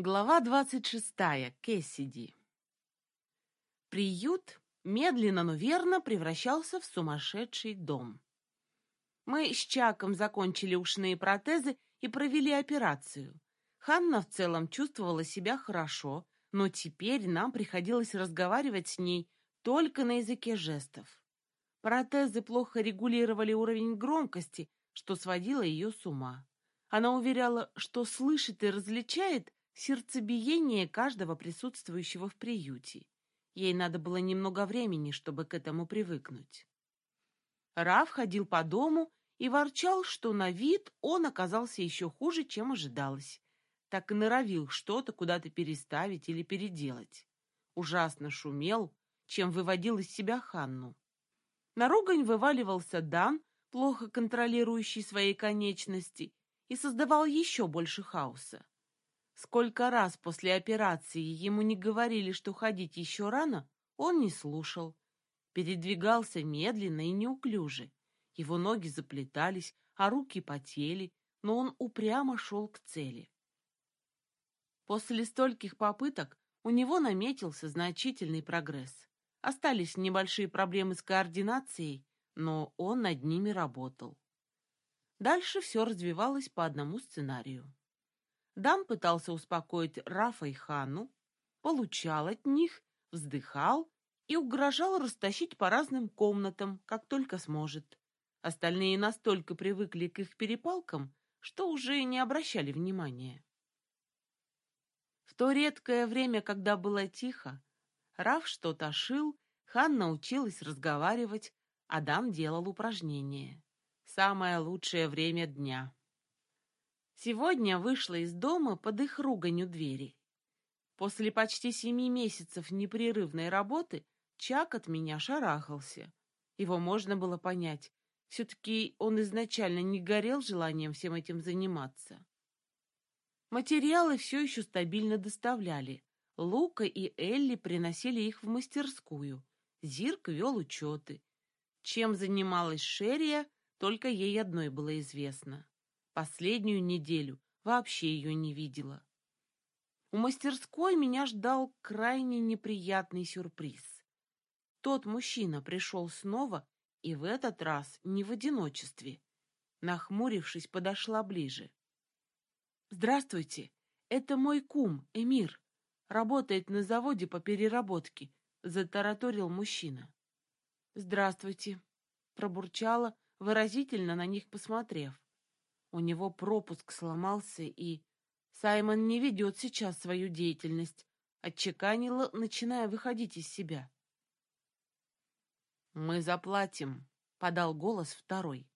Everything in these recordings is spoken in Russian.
Глава двадцать шестая. Кэссиди. Приют медленно, но верно превращался в сумасшедший дом. Мы с Чаком закончили ушные протезы и провели операцию. Ханна в целом чувствовала себя хорошо, но теперь нам приходилось разговаривать с ней только на языке жестов. Протезы плохо регулировали уровень громкости, что сводило ее с ума. Она уверяла, что слышит и различает сердцебиение каждого присутствующего в приюте. Ей надо было немного времени, чтобы к этому привыкнуть. Раф ходил по дому и ворчал, что на вид он оказался еще хуже, чем ожидалось. Так и норовил что-то куда-то переставить или переделать. Ужасно шумел, чем выводил из себя Ханну. На ругань вываливался Дан, плохо контролирующий свои конечности, и создавал еще больше хаоса. Сколько раз после операции ему не говорили, что ходить еще рано, он не слушал. Передвигался медленно и неуклюже. Его ноги заплетались, а руки потели, но он упрямо шел к цели. После стольких попыток у него наметился значительный прогресс. Остались небольшие проблемы с координацией, но он над ними работал. Дальше все развивалось по одному сценарию. Дан пытался успокоить Рафа и Хану, получал от них, вздыхал и угрожал растащить по разным комнатам, как только сможет. Остальные настолько привыкли к их перепалкам, что уже не обращали внимания. В то редкое время, когда было тихо, Раф что-то шил, Ханна училась разговаривать, Адам делал упражнения. Самое лучшее время дня. Сегодня вышла из дома под их руганью двери. После почти семи месяцев непрерывной работы Чак от меня шарахался. Его можно было понять. Все-таки он изначально не горел желанием всем этим заниматься. Материалы все еще стабильно доставляли. Лука и Элли приносили их в мастерскую. Зирк вел учеты. Чем занималась Шерия, только ей одной было известно. Последнюю неделю вообще ее не видела. У мастерской меня ждал крайне неприятный сюрприз. Тот мужчина пришел снова, и в этот раз не в одиночестве. Нахмурившись, подошла ближе. «Здравствуйте, это мой кум, Эмир. Работает на заводе по переработке», — затараторил мужчина. «Здравствуйте», — пробурчала, выразительно на них посмотрев. У него пропуск сломался, и Саймон не ведет сейчас свою деятельность, отчеканила, начиная выходить из себя. «Мы заплатим», — подал голос второй.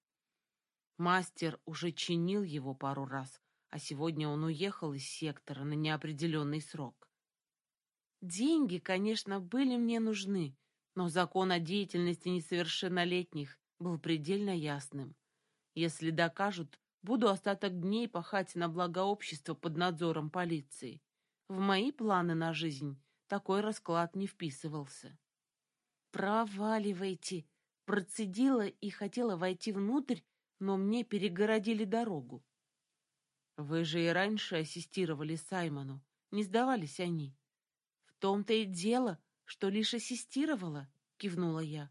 Мастер уже чинил его пару раз, а сегодня он уехал из сектора на неопределенный срок. Деньги, конечно, были мне нужны, но закон о деятельности несовершеннолетних был предельно ясным. Если докажут, Буду остаток дней пахать на благо общества под надзором полиции. В мои планы на жизнь такой расклад не вписывался. «Проваливайте!» Процедила и хотела войти внутрь, но мне перегородили дорогу. Вы же и раньше ассистировали Саймону, не сдавались они. В том-то и дело, что лишь ассистировала, кивнула я.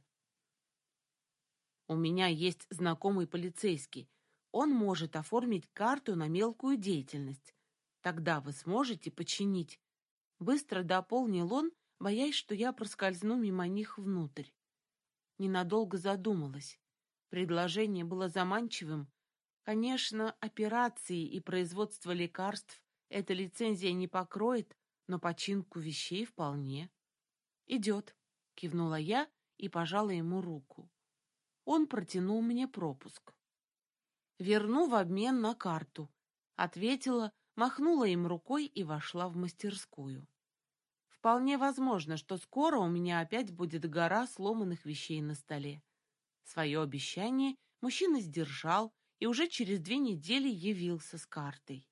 У меня есть знакомый полицейский, он может оформить карту на мелкую деятельность. Тогда вы сможете починить. Быстро дополнил он, боясь, что я проскользну мимо них внутрь. Ненадолго задумалась. Предложение было заманчивым. Конечно, операции и производство лекарств эта лицензия не покроет, но починку вещей вполне. «Идет», — кивнула я и пожала ему руку. Он протянул мне пропуск. Верну в обмен на карту, ответила, махнула им рукой и вошла в мастерскую. Вполне возможно, что скоро у меня опять будет гора сломанных вещей на столе. Свое обещание мужчина сдержал и уже через две недели явился с картой.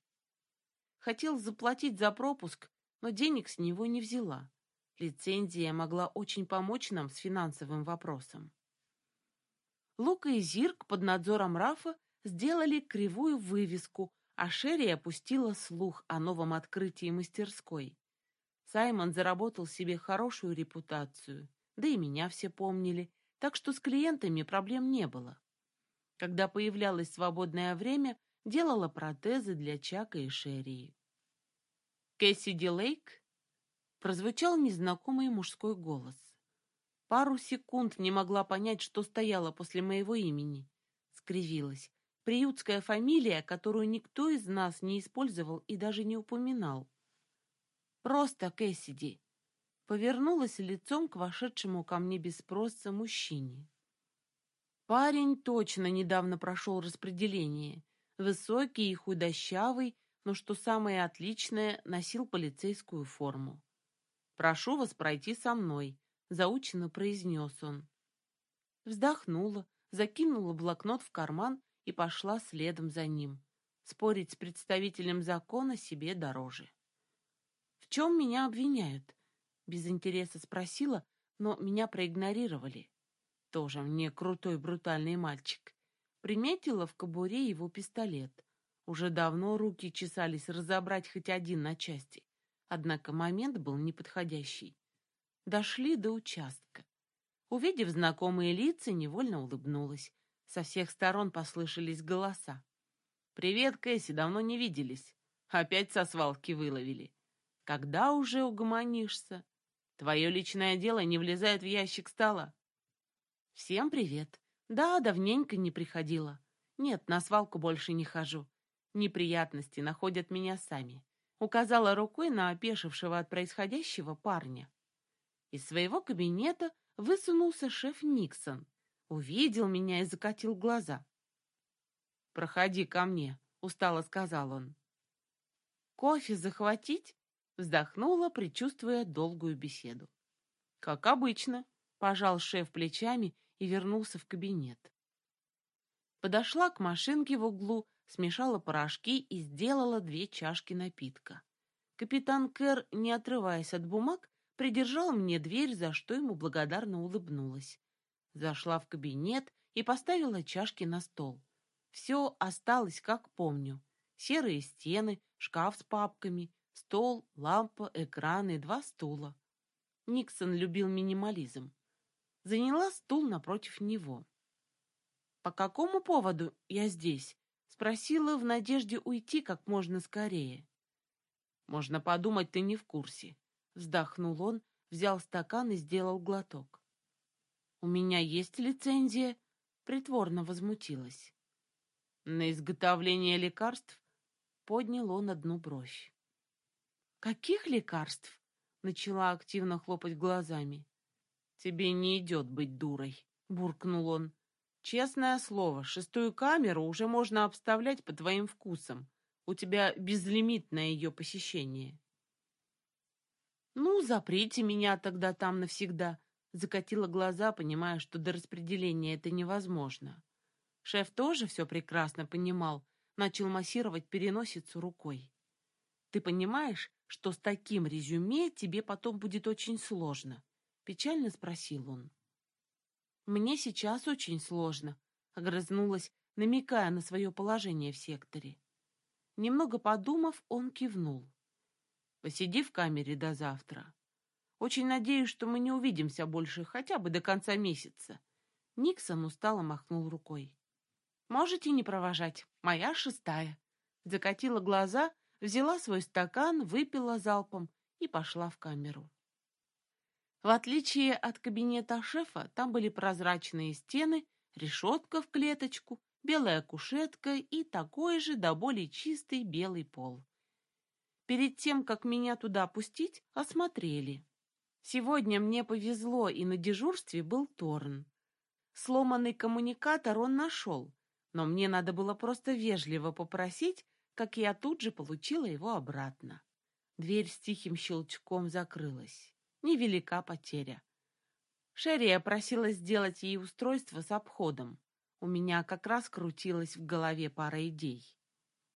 Хотел заплатить за пропуск, но денег с него не взяла. Лицензия могла очень помочь нам с финансовым вопросом. Лука и Зирк под надзором Рафа сделали кривую вывеску, а Шерри опустила слух о новом открытии мастерской. Саймон заработал себе хорошую репутацию, да и меня все помнили, так что с клиентами проблем не было. Когда появлялось свободное время, делала протезы для Чака и Шерри. «Кэссиди Лейк?» Прозвучал незнакомый мужской голос. Пару секунд не могла понять, что стояло после моего имени. Скривилась. Приютская фамилия, которую никто из нас не использовал и даже не упоминал. Просто Кэссиди. Повернулась лицом к вошедшему ко мне без спроса мужчине. Парень точно недавно прошел распределение. Высокий и худощавый, но, что самое отличное, носил полицейскую форму. «Прошу вас пройти со мной», — заученно произнес он. Вздохнула, закинула блокнот в карман и пошла следом за ним. Спорить с представителем закона себе дороже. «В чем меня обвиняют?» Без интереса спросила, но меня проигнорировали. Тоже мне крутой брутальный мальчик. Приметила в кобуре его пистолет. Уже давно руки чесались разобрать хоть один на части. Однако момент был неподходящий. Дошли до участка. Увидев знакомые лица, невольно улыбнулась. Со всех сторон послышались голоса. «Привет, Кэсси, давно не виделись. Опять со свалки выловили. Когда уже угомонишься? Твое личное дело не влезает в ящик стола». «Всем привет. Да, давненько не приходила. Нет, на свалку больше не хожу. Неприятности находят меня сами». Указала рукой на опешившего от происходящего парня. Из своего кабинета высунулся шеф Никсон, Увидел меня и закатил глаза. «Проходи ко мне», — устало сказал он. «Кофе захватить?» — вздохнула, предчувствуя долгую беседу. «Как обычно», — пожал шеф плечами и вернулся в кабинет. Подошла к машинке в углу, смешала порошки и сделала две чашки напитка. Капитан Кэр, не отрываясь от бумаг, придержал мне дверь, за что ему благодарно улыбнулась. Зашла в кабинет и поставила чашки на стол. Все осталось, как помню. Серые стены, шкаф с папками, стол, лампа, экран и два стула. Никсон любил минимализм. Заняла стул напротив него. «По какому поводу я здесь?» Спросила в надежде уйти как можно скорее. «Можно подумать, ты не в курсе». Вздохнул он, взял стакан и сделал глоток. «У меня есть лицензия?» Притворно возмутилась. «На изготовление лекарств?» Поднял он одну бровь. «Каких лекарств?» Начала активно хлопать глазами. «Тебе не идет быть дурой», — буркнул он. «Честное слово, шестую камеру уже можно обставлять по твоим вкусам. У тебя безлимитное ее посещение». «Ну, заприте меня тогда там навсегда», Закатила глаза, понимая, что до распределения это невозможно. Шеф тоже все прекрасно понимал, начал массировать переносицу рукой. «Ты понимаешь, что с таким резюме тебе потом будет очень сложно?» Печально спросил он. «Мне сейчас очень сложно», — огрызнулась, намекая на свое положение в секторе. Немного подумав, он кивнул. «Посиди в камере до завтра. Очень надеюсь, что мы не увидимся больше хотя бы до конца месяца. Никсон устало махнул рукой. Можете не провожать. Моя шестая. Закатила глаза, взяла свой стакан, выпила залпом и пошла в камеру. В отличие от кабинета шефа, там были прозрачные стены, решетка в клеточку, белая кушетка и такой же до боли чистый белый пол. Перед тем, как меня туда опустить, осмотрели. Сегодня мне повезло, и на дежурстве был Торн. Сломанный коммуникатор он нашел, но мне надо было просто вежливо попросить, как я тут же получила его обратно. Дверь с тихим щелчком закрылась. Невелика потеря. Шерри просила сделать ей устройство с обходом. У меня как раз крутилась в голове пара идей.